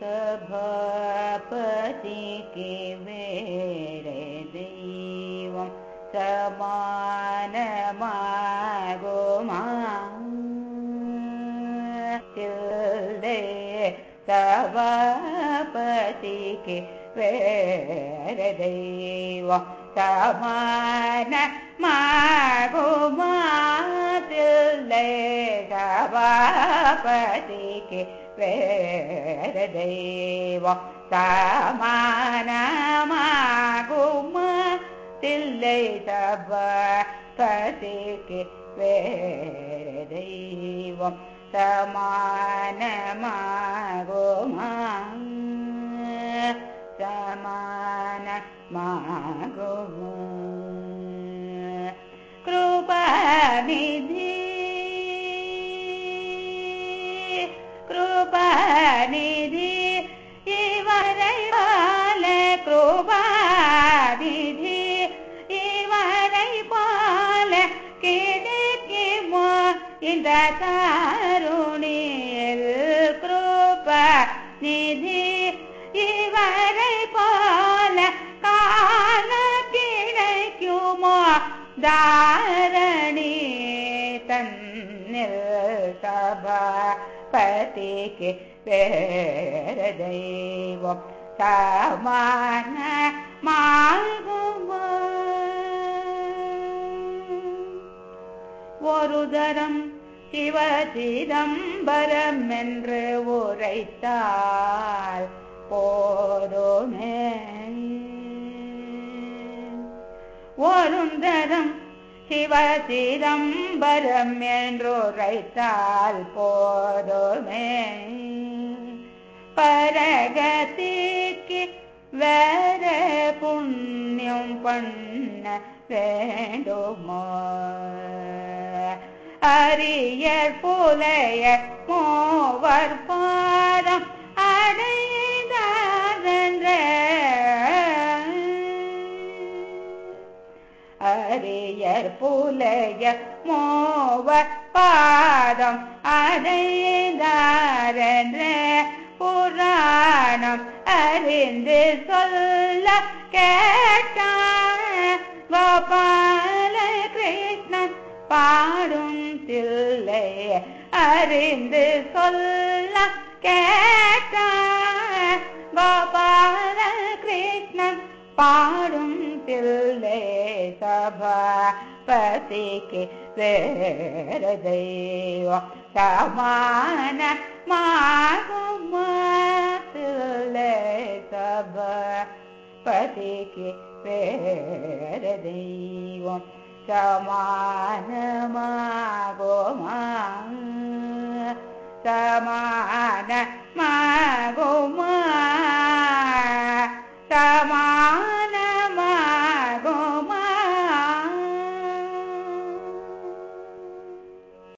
सभापति के वेरे दैवं समानमागो मा सभापति के वेरे दैवं समानमागो मा पतिके प्रेर समान मा गो ति तिलै तब पति के प्रेर समान मा गो निधि पाल क्रोबा निधि इवार पाल कि मुणी क्रोप निधि इवर पाल काल किम धारणी पति பேரதெய்வம் சமான மால்குமோ ஒரு தரம் சிவ சிதம்பரம் என்று உரைத்தால் போதுமே ஒருந்தரம் சிவ என்று உரைத்தால் போதோமே பரகதிக்கு வேற புண்ணியம் பண்ண வேண்டுமோ அரிய புலைய மோவர் பாரம் அரியர் புலைய மோவ பாதம் அடைந்தார் அறிந்து சொல்ல கேட்டான் கோபால கிருஷ்ணன் பாடும் தில்லை அறிந்து சொல்ல கேட்டான் கோபால கிருஷ்ணன் பாடும் தில்லை சபாபதிக்கு வேற தெய்வம் சமான மாகுமா पतेके फेर दीवन समान मागुमाँ, समान